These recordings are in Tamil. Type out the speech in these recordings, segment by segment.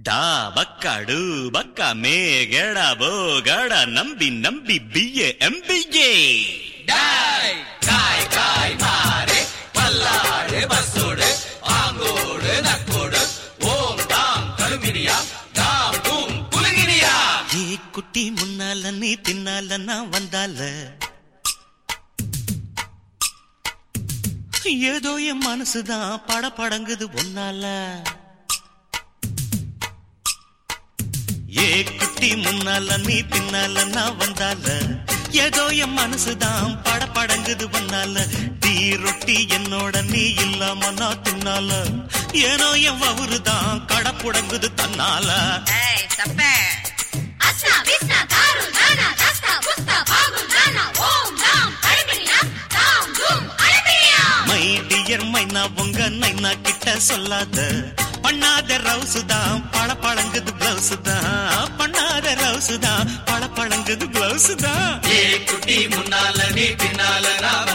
ಡಾ ಬಕ್ಕ ಡು ಬಕ್ಕ ಮೇ ಗೆಡ ಬೋ ಗಡ ನಂಬಿ ನಂಬಿ ಬಿಯೆ ಎಂಬಿಗೆ டாய் காய் காய் மாறே பல்லாடு பஸ்ஸோடு ஆங்கோடு நக்கோடு ஓம் தாம் கருமினியா தாம் தூம் குலுங்கினியா ஏ குட்டி முன்னால நீ தின்னால நான் வந்தால ஏதோ என் மனசுதான் பட படங்குது ஒன்னால ஏ குட்டி முன்னால நீ பின்னால நான் வந்தால? ஏதோ என் மனசுதான் பட படங்குது ஒன்னால டீ ரொட்டி என்னோட நீ இல்லாம நான் தின்னால. ஏனோ என் தன்னால. நாம் அழகிரியா தாம் தூம் அழகிரியா மை டியர் மைனா உங்க நைனா கிட்ட சொல்லாத. பண்ணாத ரவுசு தான். பழ பழங்குது பிளவுஸ் தான். பண்ணாத ரவுசு தான். பழ பழங்குது பிளவுஸ் தான். ஏ குட்டி முன்னால நீ பின்னால நான்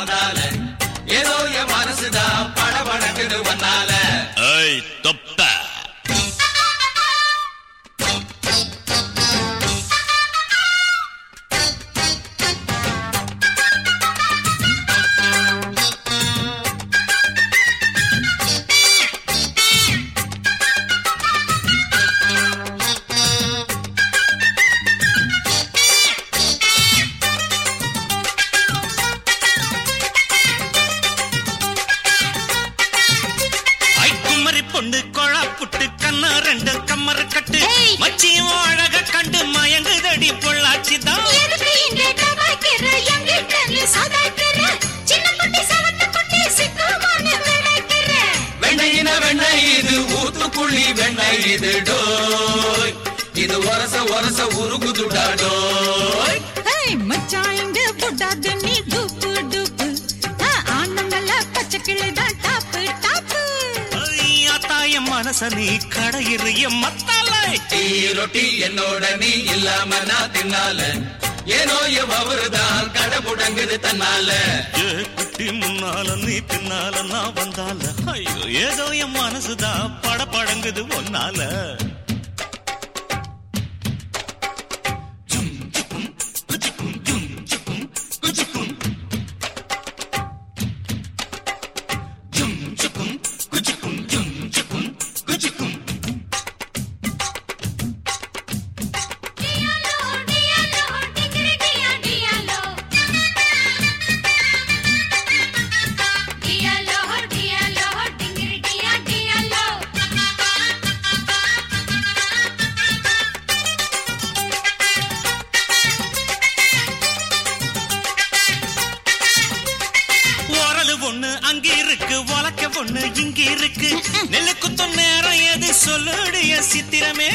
பொண்ணு கொழா புட்டு கண்ணா ரெண்டு கம்மர கட்டு. மச்சியும் அழக கண்டு மயங்குதடி பொள்ளாச்சி தான் வெண்ணையின வெண்ணெய் இது ஊத்துக்குள்ளி வெண்ணெய் இது டோய். இது ஒரச ஒரச உருகுதுடா டோய். இங்க புட்டாது நீ டூப்பு டூப்பு ஆ, ஆனந்தல பச்சை கிளிதான் மனச நீ கடையிறிய மத்தாலை டீ ரொட்டி என்னோட நீ இல்லாம நான் தின்னால. ஏனோ என் அவருதான் கடை முடங்குது தன்னால. ஏ குட்டி முன்னால நீ பின்னால நான் வந்தால. ஐயோ ஏதோ என் மனசுதான் பட படங்குது ஒன்னால ஒண்ணு அங்க இருக்கு உலக்க ஒண்ணு இங்க இருக்கு. நெல்லு குத்தும் நேரம் எது சொல்லுடைய சித்திரமே?